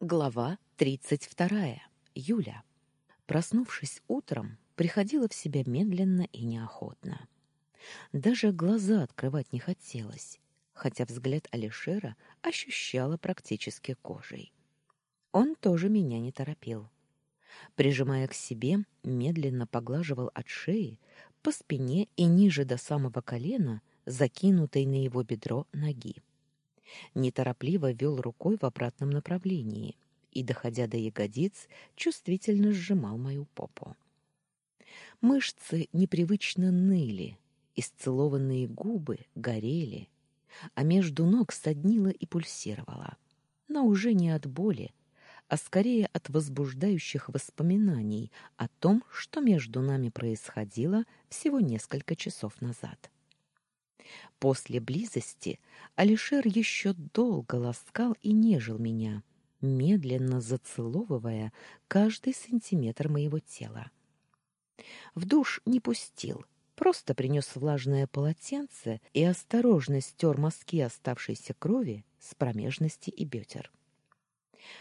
Глава 32. Юля. Проснувшись утром, приходила в себя медленно и неохотно. Даже глаза открывать не хотелось, хотя взгляд Алишера ощущала практически кожей. Он тоже меня не торопил. Прижимая к себе, медленно поглаживал от шеи, по спине и ниже до самого колена, закинутой на его бедро ноги неторопливо вел рукой в обратном направлении и, доходя до ягодиц, чувствительно сжимал мою попу. Мышцы непривычно ныли, исцелованные губы горели, а между ног соднило и пульсировало, но уже не от боли, а скорее от возбуждающих воспоминаний о том, что между нами происходило всего несколько часов назад. После близости Алишер еще долго ласкал и нежил меня, медленно зацеловывая каждый сантиметр моего тела. В душ не пустил, просто принес влажное полотенце и осторожно стер мазки оставшейся крови с промежности и бедер.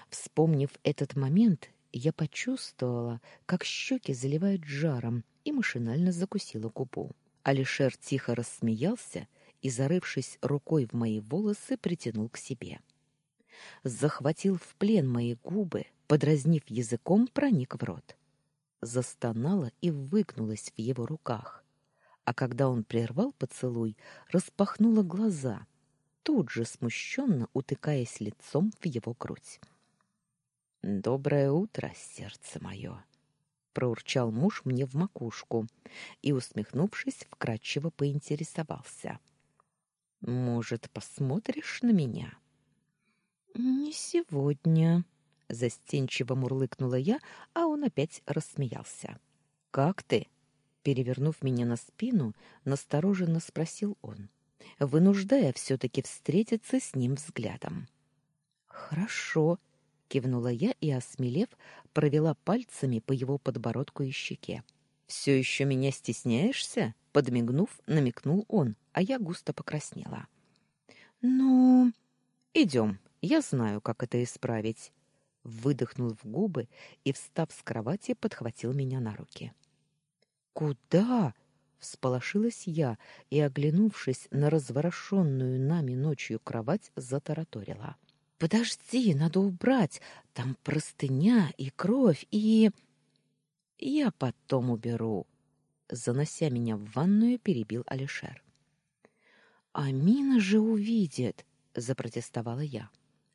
Вспомнив этот момент, я почувствовала, как щеки заливают жаром, и машинально закусила губу. Алишер тихо рассмеялся и, зарывшись рукой в мои волосы, притянул к себе. Захватил в плен мои губы, подразнив языком, проник в рот. Застонала и выгнулась в его руках. А когда он прервал поцелуй, распахнула глаза, тут же смущенно утыкаясь лицом в его грудь. «Доброе утро, сердце мое!» проурчал муж мне в макушку и, усмехнувшись, вкратчиво поинтересовался. «Может, посмотришь на меня?» «Не сегодня», — застенчиво мурлыкнула я, а он опять рассмеялся. «Как ты?» Перевернув меня на спину, настороженно спросил он, вынуждая все-таки встретиться с ним взглядом. «Хорошо», кивнула я и, осмелев, провела пальцами по его подбородку и щеке. «Все еще меня стесняешься?» Подмигнув, намекнул он, а я густо покраснела. «Ну...» «Идем, я знаю, как это исправить». Выдохнул в губы и, встав с кровати, подхватил меня на руки. «Куда?» — всполошилась я и, оглянувшись на разворошенную нами ночью кровать, затараторила. — Подожди, надо убрать. Там простыня и кровь, и... Я потом уберу. Занося меня в ванную, перебил Алишер. Амина же увидит, запротестовала я.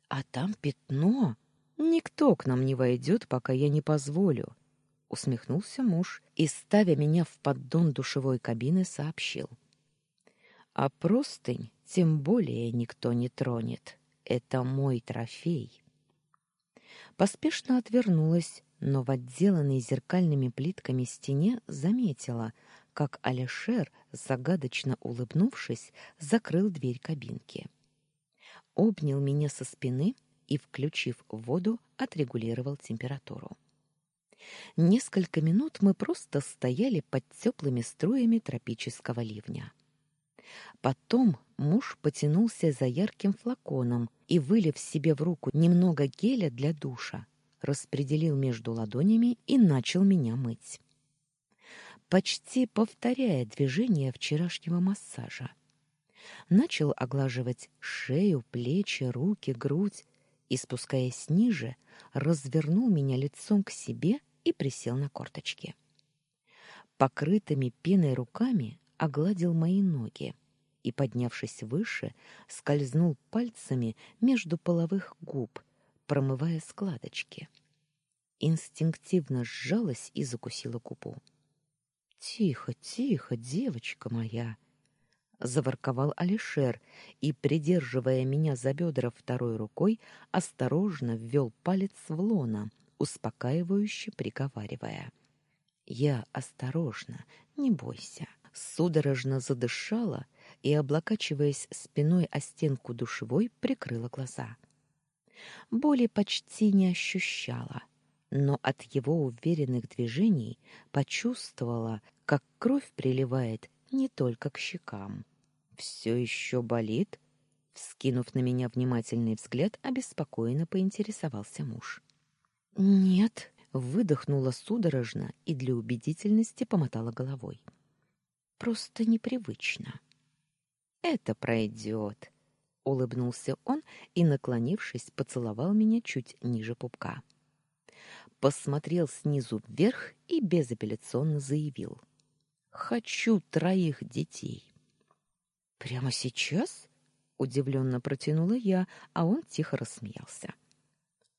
А там пятно. Никто к нам не войдет, пока я не позволю, усмехнулся муж и, ставя меня в поддон душевой кабины, сообщил. А простынь тем более никто не тронет. Это мой трофей. Поспешно отвернулась, но в отделанной зеркальными плитками стене заметила, как Алишер, загадочно улыбнувшись, закрыл дверь кабинки. Обнял меня со спины и, включив воду, отрегулировал температуру. Несколько минут мы просто стояли под теплыми струями тропического ливня. Потом муж потянулся за ярким флаконом и, вылив себе в руку немного геля для душа, распределил между ладонями и начал меня мыть. Почти повторяя движение вчерашнего массажа. Начал оглаживать шею, плечи, руки, грудь и, спускаясь ниже, развернул меня лицом к себе и присел на корточки. Покрытыми пеной руками огладил мои ноги и, поднявшись выше, скользнул пальцами между половых губ, промывая складочки. Инстинктивно сжалась и закусила губу. «Тихо, тихо, девочка моя!» Заворковал Алишер и, придерживая меня за бедра второй рукой, осторожно ввел палец в лона, успокаивающе приговаривая. «Я осторожно, не бойся». Судорожно задышала и, облокачиваясь спиной о стенку душевой, прикрыла глаза. Боли почти не ощущала, но от его уверенных движений почувствовала, как кровь приливает не только к щекам. «Все еще болит?» Вскинув на меня внимательный взгляд, обеспокоенно поинтересовался муж. «Нет», — выдохнула судорожно и для убедительности помотала головой. «Просто непривычно». «Это пройдет», — улыбнулся он и, наклонившись, поцеловал меня чуть ниже пупка. Посмотрел снизу вверх и безапелляционно заявил. «Хочу троих детей». «Прямо сейчас?» — удивленно протянула я, а он тихо рассмеялся.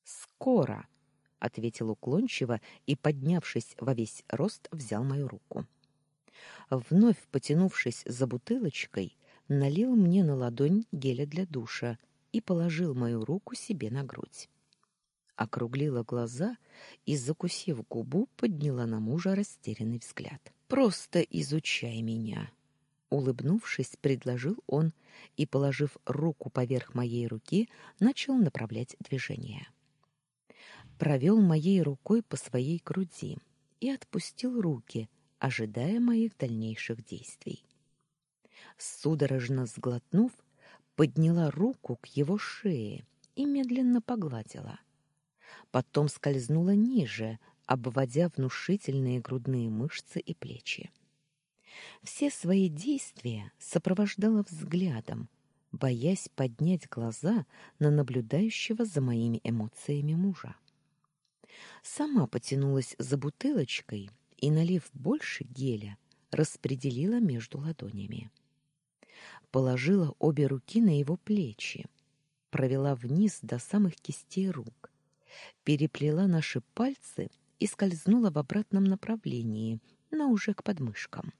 «Скоро», — ответил уклончиво и, поднявшись во весь рост, взял мою руку. Вновь потянувшись за бутылочкой, налил мне на ладонь геля для душа и положил мою руку себе на грудь. Округлила глаза и, закусив губу, подняла на мужа растерянный взгляд. «Просто изучай меня!» Улыбнувшись, предложил он и, положив руку поверх моей руки, начал направлять движение. Провел моей рукой по своей груди и отпустил руки, ожидая моих дальнейших действий судорожно сглотнув, подняла руку к его шее и медленно погладила. Потом скользнула ниже, обводя внушительные грудные мышцы и плечи. Все свои действия сопровождала взглядом, боясь поднять глаза на наблюдающего за моими эмоциями мужа. Сама потянулась за бутылочкой и, налив больше геля, распределила между ладонями положила обе руки на его плечи, провела вниз до самых кистей рук, переплела наши пальцы и скользнула в обратном направлении, но уже к подмышкам.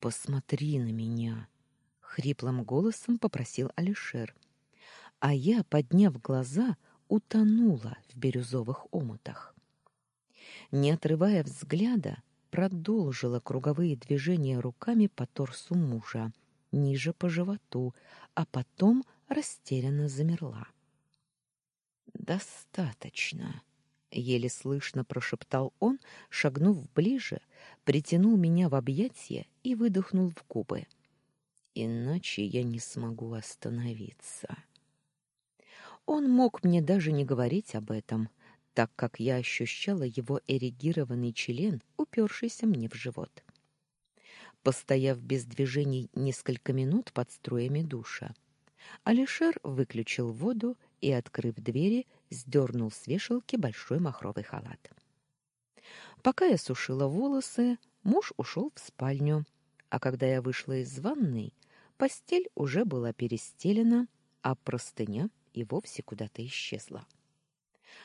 «Посмотри на меня!» — хриплым голосом попросил Алишер. А я, подняв глаза, утонула в бирюзовых омутах. Не отрывая взгляда, продолжила круговые движения руками по торсу мужа, ниже по животу, а потом растерянно замерла. «Достаточно», — еле слышно прошептал он, шагнув ближе, притянул меня в объятия и выдохнул в губы. «Иначе я не смогу остановиться». Он мог мне даже не говорить об этом, так как я ощущала его эрегированный член, упершийся мне в живот. Постояв без движений несколько минут под струями душа, Алишер выключил воду и, открыв двери, сдернул с вешалки большой махровый халат. Пока я сушила волосы, муж ушел в спальню, а когда я вышла из ванной, постель уже была перестелена, а простыня и вовсе куда-то исчезла.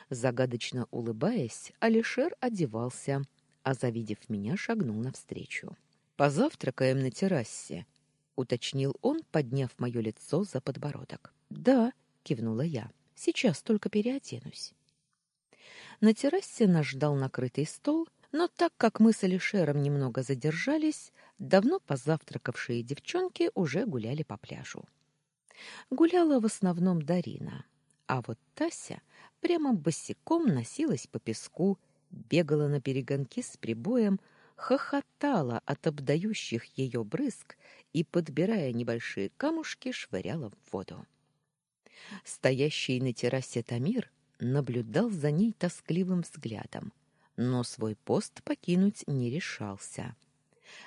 Загадочно улыбаясь, Алишер одевался, а, завидев меня, шагнул навстречу. Позавтракаем на террасе, уточнил он, подняв мое лицо за подбородок. Да, кивнула я. Сейчас только переоденусь. На террасе нас ждал накрытый стол, но так как мы с Алишером немного задержались, давно позавтракавшие девчонки уже гуляли по пляжу. Гуляла в основном Дарина, а вот Тася прямо босиком носилась по песку, бегала на перегонки с прибоем, хохотала от обдающих ее брызг и, подбирая небольшие камушки, швыряла в воду. Стоящий на террасе Тамир наблюдал за ней тоскливым взглядом, но свой пост покинуть не решался.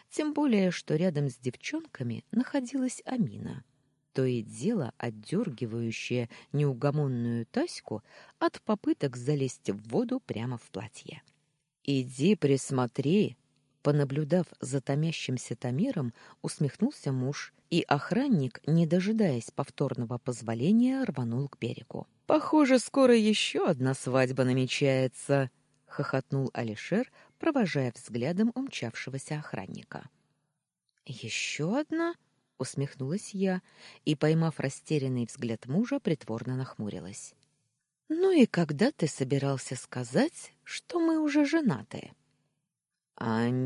Тем более, что рядом с девчонками находилась Амина, то и дело отдергивающая неугомонную Таську от попыток залезть в воду прямо в платье. «Иди присмотри», Понаблюдав за томящимся Тамиром, усмехнулся муж, и охранник, не дожидаясь повторного позволения, рванул к берегу. «Похоже, скоро еще одна свадьба намечается», — хохотнул Алишер, провожая взглядом умчавшегося охранника. «Еще одна?» — усмехнулась я и, поймав растерянный взгляд мужа, притворно нахмурилась. «Ну и когда ты собирался сказать, что мы уже женаты?» «Амина!»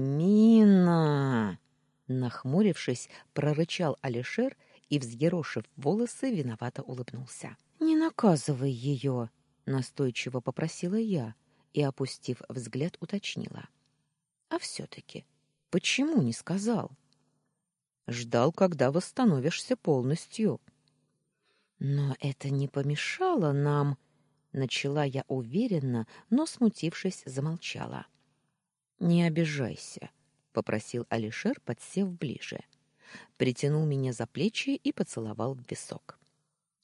Нахмурившись, прорычал Алишер и, взъерошив волосы, виновато улыбнулся. «Не наказывай ее!» — настойчиво попросила я и, опустив взгляд, уточнила. «А все-таки, почему не сказал?» «Ждал, когда восстановишься полностью», Но это не помешало нам, начала я уверенно, но смутившись, замолчала. Не обижайся, попросил Алишер, подсев ближе. Притянул меня за плечи и поцеловал в висок.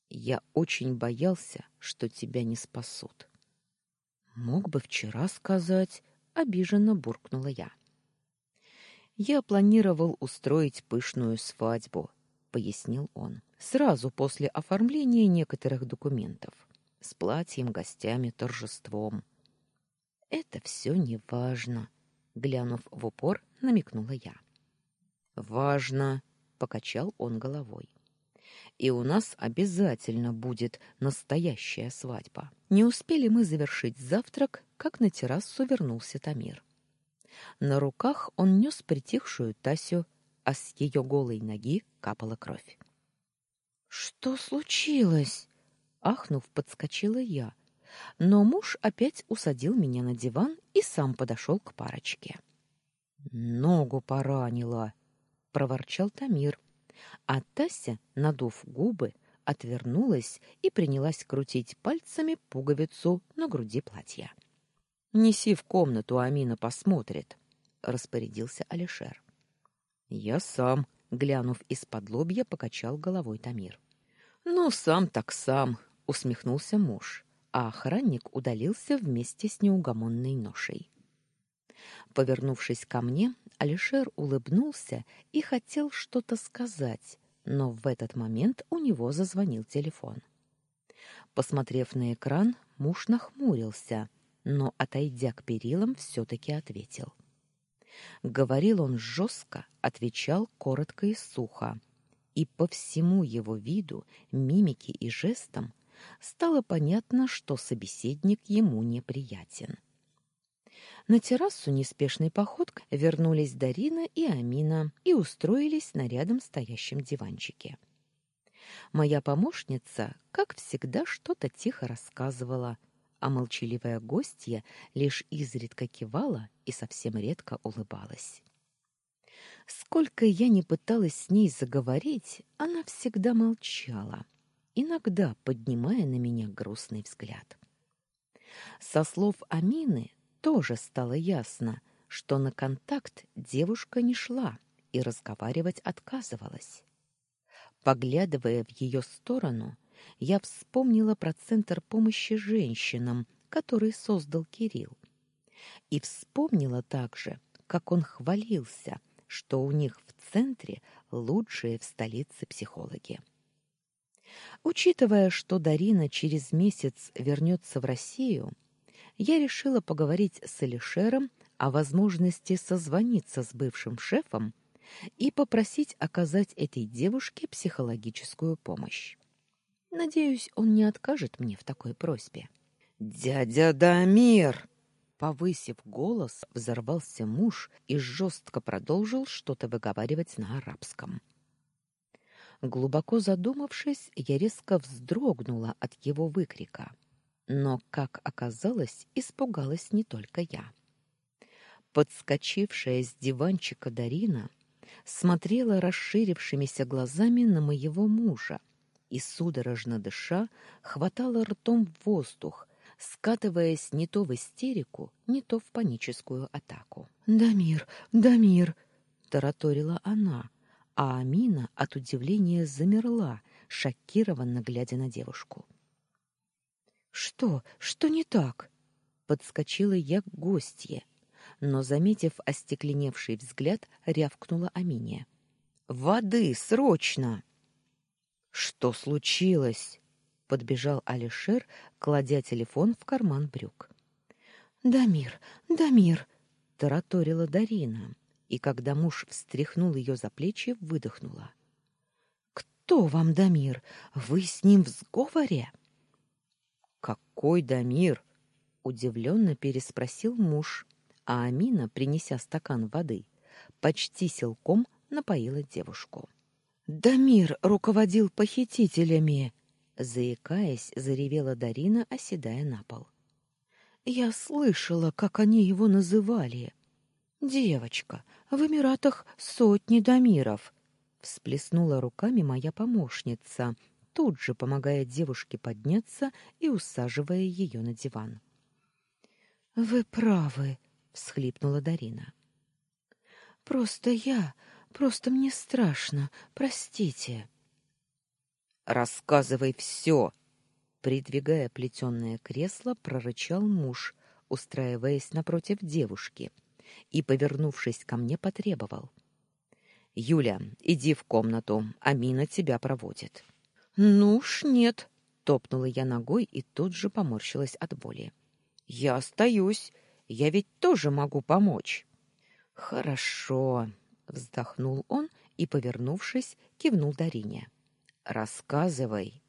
Я очень боялся, что тебя не спасут. Мог бы вчера сказать, обиженно буркнула я. Я планировал устроить пышную свадьбу, пояснил он. Сразу после оформления некоторых документов, с платьем, гостями, торжеством. Это все не важно, глянув в упор, намекнула я. Важно, покачал он головой. И у нас обязательно будет настоящая свадьба. Не успели мы завершить завтрак, как на террасу вернулся Тамир. На руках он нес притихшую Тасю, а с ее голой ноги капала кровь. Что случилось? ахнув, подскочила я, но муж опять усадил меня на диван и сам подошел к парочке. Ногу поранила, проворчал Тамир, а Тася, надув губы, отвернулась и принялась крутить пальцами пуговицу на груди платья. Неси в комнату, Амина посмотрит, распорядился Алишер. Я сам, глянув из-под лобья, покачал головой Тамир. Ну сам так сам, усмехнулся муж, а охранник удалился вместе с неугомонной ношей. Повернувшись ко мне, Алишер улыбнулся и хотел что-то сказать, но в этот момент у него зазвонил телефон. Посмотрев на экран, муж нахмурился, но, отойдя к перилам, все-таки ответил. Говорил он жестко, отвечал коротко и сухо, и по всему его виду, мимике и жестам стало понятно, что собеседник ему неприятен. На террасу неспешной походкой вернулись Дарина и Амина и устроились на рядом стоящем диванчике. Моя помощница, как всегда, что-то тихо рассказывала, а молчаливая гостья лишь изредка кивала и совсем редко улыбалась. Сколько я не пыталась с ней заговорить, она всегда молчала, иногда поднимая на меня грустный взгляд. Со слов Амины тоже стало ясно, что на контакт девушка не шла и разговаривать отказывалась. Поглядывая в ее сторону, я вспомнила про центр помощи женщинам, который создал Кирилл. И вспомнила также, как он хвалился, что у них в центре лучшие в столице психологи. Учитывая, что Дарина через месяц вернется в Россию, я решила поговорить с Алишером о возможности созвониться с бывшим шефом и попросить оказать этой девушке психологическую помощь. Надеюсь, он не откажет мне в такой просьбе. Дядя Дамир, повысив голос, взорвался муж и жестко продолжил что-то выговаривать на арабском. Глубоко задумавшись, я резко вздрогнула от его выкрика. Но, как оказалось, испугалась не только я. Подскочившая с диванчика Дарина смотрела расширившимися глазами на моего мужа и, судорожно дыша, хватала ртом в воздух, скатываясь не то в истерику, не то в паническую атаку. «Дамир! Дамир!» — тараторила она, а Амина от удивления замерла, шокированно глядя на девушку. Что? Что не так? Подскочила я к гостье, но заметив остекленевший взгляд, рявкнула Амине: "Воды, срочно!" Что случилось? подбежал Алишер, кладя телефон в карман брюк. "Дамир, Дамир", тараторила Дарина, и когда муж встряхнул ее за плечи, выдохнула: "Кто вам Дамир? Вы с ним в сговоре?" Какой Дамир? удивленно переспросил муж, а Амина, принеся стакан воды, почти силком напоила девушку. Дамир руководил похитителями, заикаясь, заревела Дарина, оседая на пол. Я слышала, как они его называли. Девочка, в Эмиратах сотни дамиров, всплеснула руками моя помощница, тут же помогая девушке подняться и усаживая ее на диван. Вы правы, всхлипнула Дарина. Просто я, просто мне страшно, простите. Рассказывай все!» Придвигая плетеное кресло, прорычал муж, устраиваясь напротив девушки, и, повернувшись ко мне, потребовал. «Юля, иди в комнату, Амина тебя проводит». «Ну уж нет», — топнула я ногой и тут же поморщилась от боли. «Я остаюсь, я ведь тоже могу помочь». «Хорошо», — вздохнул он и, повернувшись, кивнул Дарине. «Рассказывай».